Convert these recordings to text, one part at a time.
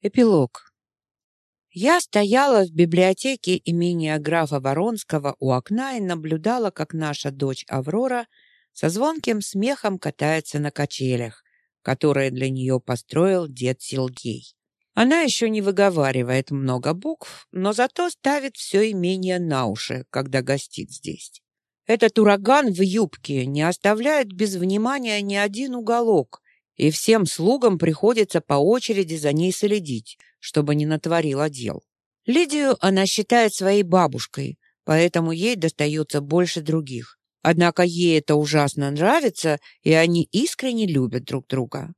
Эпилог. Я стояла в библиотеке имения графа Воронского у окна и наблюдала, как наша дочь Аврора со звонким смехом катается на качелях, которые для нее построил дед Силгей. Она еще не выговаривает много букв, но зато ставит все имение на уши, когда гостит здесь. Этот ураган в юбке не оставляет без внимания ни один уголок, и всем слугам приходится по очереди за ней следить, чтобы не натворила дел. Лидию она считает своей бабушкой, поэтому ей достается больше других. Однако ей это ужасно нравится, и они искренне любят друг друга.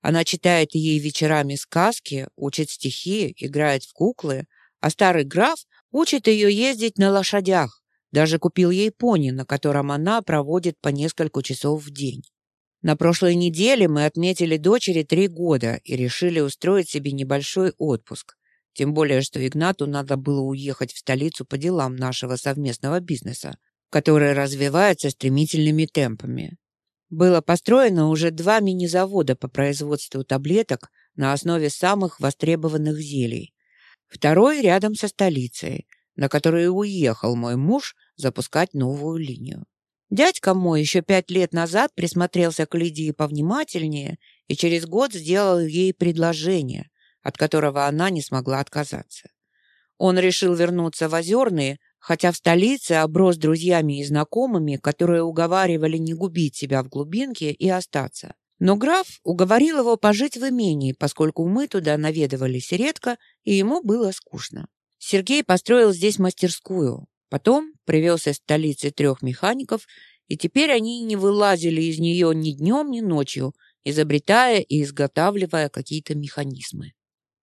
Она читает ей вечерами сказки, учит стихи, играет в куклы, а старый граф учит ее ездить на лошадях, даже купил ей пони, на котором она проводит по несколько часов в день. На прошлой неделе мы отметили дочери три года и решили устроить себе небольшой отпуск. Тем более, что Игнату надо было уехать в столицу по делам нашего совместного бизнеса, который развивается стремительными темпами. Было построено уже два мини-завода по производству таблеток на основе самых востребованных зелий. Второй рядом со столицей, на который уехал мой муж запускать новую линию. Дядька мой еще пять лет назад присмотрелся к Лидии повнимательнее и через год сделал ей предложение, от которого она не смогла отказаться. Он решил вернуться в Озерные, хотя в столице оброс друзьями и знакомыми, которые уговаривали не губить себя в глубинке и остаться. Но граф уговорил его пожить в имении, поскольку мы туда наведывались редко, и ему было скучно. Сергей построил здесь мастерскую. Потом привез из столицы трех механиков, и теперь они не вылазили из нее ни днем, ни ночью, изобретая и изготавливая какие-то механизмы.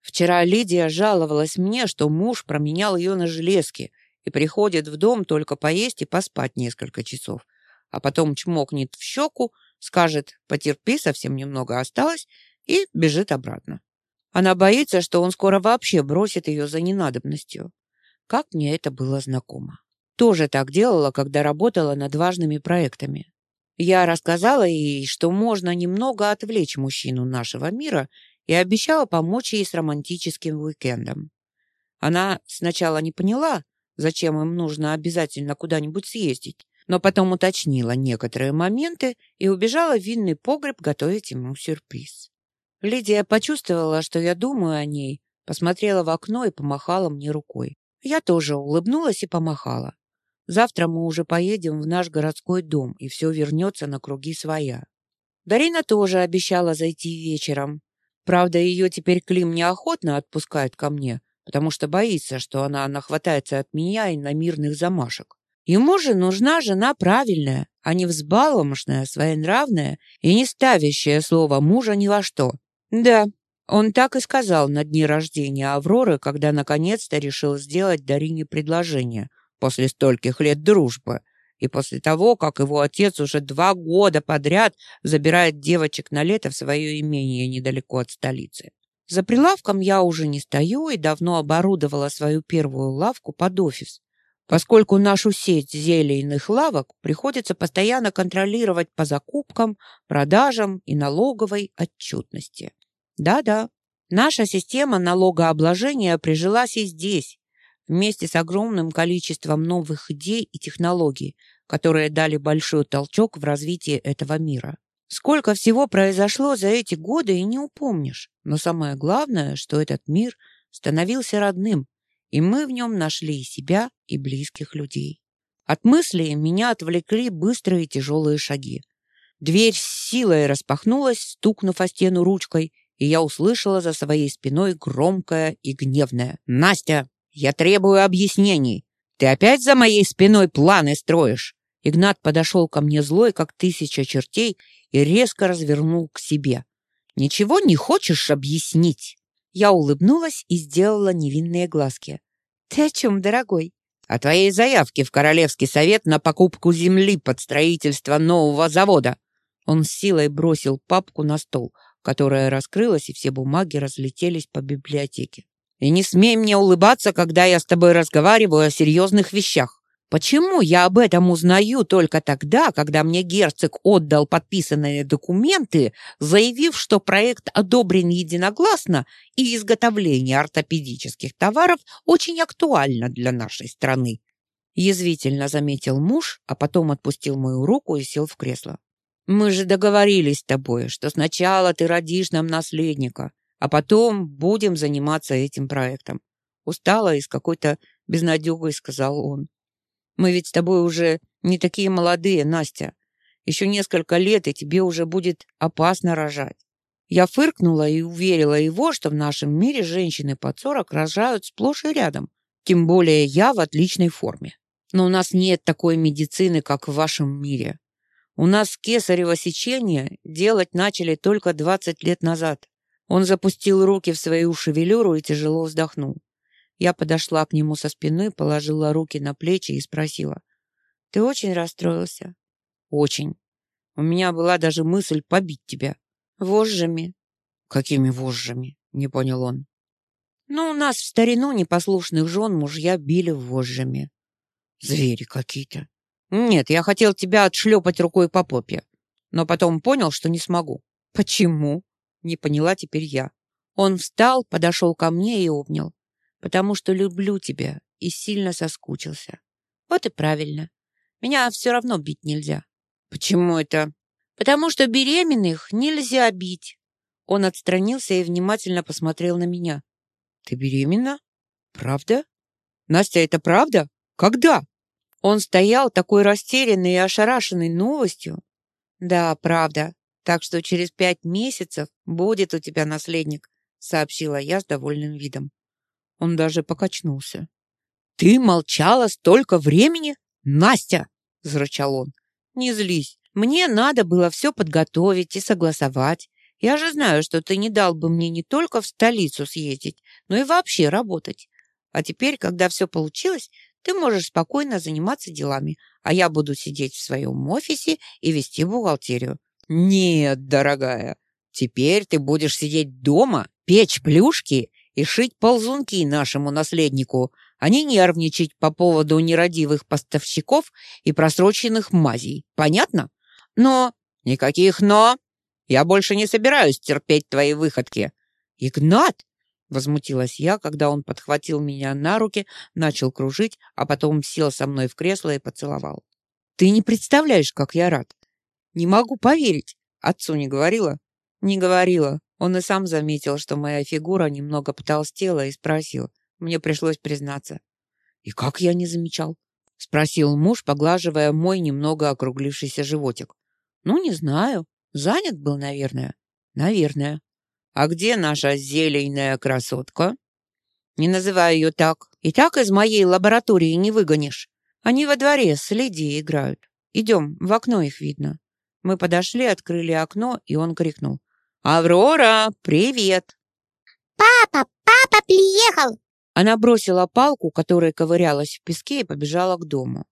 Вчера Лидия жаловалась мне, что муж променял ее на железки и приходит в дом только поесть и поспать несколько часов, а потом чмокнет в щеку, скажет «потерпи, совсем немного осталось» и бежит обратно. Она боится, что он скоро вообще бросит ее за ненадобностью. Как мне это было знакомо. Тоже так делала, когда работала над важными проектами. Я рассказала ей, что можно немного отвлечь мужчину нашего мира и обещала помочь ей с романтическим уикендом. Она сначала не поняла, зачем им нужно обязательно куда-нибудь съездить, но потом уточнила некоторые моменты и убежала в винный погреб готовить ему сюрприз. Лидия почувствовала, что я думаю о ней, посмотрела в окно и помахала мне рукой. Я тоже улыбнулась и помахала. Завтра мы уже поедем в наш городской дом, и все вернется на круги своя. Дарина тоже обещала зайти вечером. Правда, ее теперь Клим неохотно отпускает ко мне, потому что боится, что она нахватается от меня и на мирных замашек. Ему же нужна жена правильная, а не взбаломошная, своенравная и не ставящая слово мужа ни во что. Да, он так и сказал на дне рождения Авроры, когда наконец-то решил сделать Дарине предложение после стольких лет дружбы и после того, как его отец уже два года подряд забирает девочек на лето в свое имение недалеко от столицы. За прилавком я уже не стою и давно оборудовала свою первую лавку под офис, поскольку нашу сеть зелейных лавок приходится постоянно контролировать по закупкам, продажам и налоговой отчетности. Да-да, наша система налогообложения прижилась и здесь, вместе с огромным количеством новых идей и технологий, которые дали большой толчок в развитии этого мира. Сколько всего произошло за эти годы и не упомнишь. Но самое главное, что этот мир становился родным, и мы в нем нашли и себя, и близких людей. От мыслей меня отвлекли быстрые тяжелые шаги. Дверь с силой распахнулась, стукнув о стену ручкой, и я услышала за своей спиной громкое и гневное. «Настя, я требую объяснений. Ты опять за моей спиной планы строишь?» Игнат подошел ко мне злой, как тысяча чертей, и резко развернул к себе. «Ничего не хочешь объяснить?» Я улыбнулась и сделала невинные глазки. «Ты о чем, дорогой?» «О твоей заявке в Королевский совет на покупку земли под строительство нового завода». Он с силой бросил папку на стол, которая раскрылась, и все бумаги разлетелись по библиотеке. «И не смей мне улыбаться, когда я с тобой разговариваю о серьезных вещах. Почему я об этом узнаю только тогда, когда мне герцог отдал подписанные документы, заявив, что проект одобрен единогласно и изготовление ортопедических товаров очень актуально для нашей страны? Язвительно заметил муж, а потом отпустил мою руку и сел в кресло. Мы же договорились с тобой, что сначала ты родишь нам наследника, а потом будем заниматься этим проектом. Устала и с какой-то безнадегой сказал он. Мы ведь с тобой уже не такие молодые, Настя. Еще несколько лет, и тебе уже будет опасно рожать. Я фыркнула и уверила его, что в нашем мире женщины под сорок рожают сплошь и рядом. Тем более я в отличной форме. Но у нас нет такой медицины, как в вашем мире. У нас кесарево сечение делать начали только 20 лет назад. Он запустил руки в свою шевелюру и тяжело вздохнул. Я подошла к нему со спины, положила руки на плечи и спросила. «Ты очень расстроился?» «Очень. У меня была даже мысль побить тебя». «Вожжами?» «Какими вожжами?» — не понял он. «Ну, у нас в старину непослушных жен мужья били вожжами». «Звери какие-то». «Нет, я хотел тебя отшлепать рукой по попе, но потом понял, что не смогу». «Почему?» — не поняла теперь я. Он встал, подошел ко мне и обнял потому что люблю тебя и сильно соскучился. Вот и правильно. Меня все равно бить нельзя. Почему это? Потому что беременных нельзя бить. Он отстранился и внимательно посмотрел на меня. Ты беременна? Правда? Настя, это правда? Когда? Он стоял такой растерянный и ошарашенный новостью. Да, правда. Так что через пять месяцев будет у тебя наследник, сообщила я с довольным видом. Он даже покачнулся. «Ты молчала столько времени? Настя!» — зарычал он. «Не злись. Мне надо было все подготовить и согласовать. Я же знаю, что ты не дал бы мне не только в столицу съездить, но и вообще работать. А теперь, когда все получилось, ты можешь спокойно заниматься делами, а я буду сидеть в своем офисе и вести бухгалтерию. Нет, дорогая, теперь ты будешь сидеть дома, печь плюшки и шить ползунки нашему наследнику, а не нервничать по поводу нерадивых поставщиков и просроченных мазей. Понятно? Но... Никаких «но». Я больше не собираюсь терпеть твои выходки. Игнат! Возмутилась я, когда он подхватил меня на руки, начал кружить, а потом сел со мной в кресло и поцеловал. Ты не представляешь, как я рад. Не могу поверить. Отцу не говорила? Не говорила. Он и сам заметил, что моя фигура немного потолстела и спросил. Мне пришлось признаться. «И как я не замечал?» — спросил муж, поглаживая мой немного округлившийся животик. «Ну, не знаю. Занят был, наверное». «Наверное». «А где наша зелейная красотка?» «Не называй ее так. И так из моей лаборатории не выгонишь. Они во дворе с Лидией играют. Идем, в окно их видно». Мы подошли, открыли окно, и он крикнул. «Аврора, привет!» «Папа, папа приехал!» Она бросила палку, которая ковырялась в песке, и побежала к дому.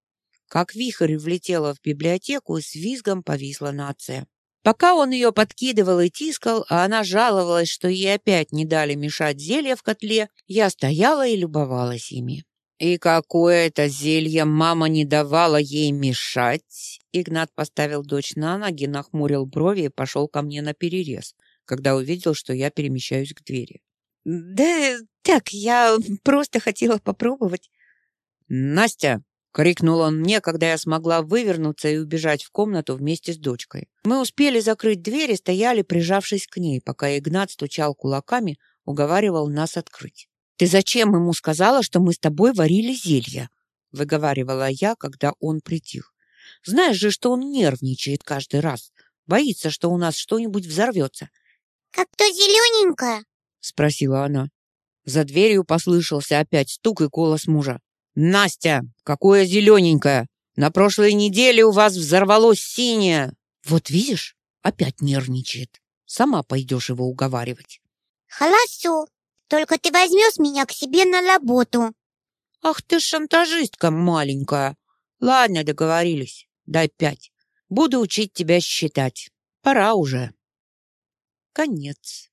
Как вихрь влетела в библиотеку и с визгом повисла на отце. Пока он ее подкидывал и тискал, а она жаловалась, что ей опять не дали мешать зелья в котле, я стояла и любовалась ими. «И какое это зелье мама не давала ей мешать?» Игнат поставил дочь на ноги, нахмурил брови и пошел ко мне на перерез, когда увидел, что я перемещаюсь к двери. «Да так, я просто хотела попробовать». «Настя!» — крикнул он мне, когда я смогла вывернуться и убежать в комнату вместе с дочкой. Мы успели закрыть дверь и стояли, прижавшись к ней, пока Игнат стучал кулаками, уговаривал нас открыть. «Ты зачем ему сказала, что мы с тобой варили зелье?» — выговаривала я, когда он притих. «Знаешь же, что он нервничает каждый раз. Боится, что у нас что-нибудь взорвется». «Как то зелененькое?» — спросила она. За дверью послышался опять стук и голос мужа. «Настя, какое зелененькое! На прошлой неделе у вас взорвалось синее!» «Вот видишь, опять нервничает. Сама пойдешь его уговаривать». «Хорошо», только ты возьмешь меня к себе на работу. Ах ты шантажистка маленькая. Ладно, договорились. Дай пять. Буду учить тебя считать. Пора уже. Конец.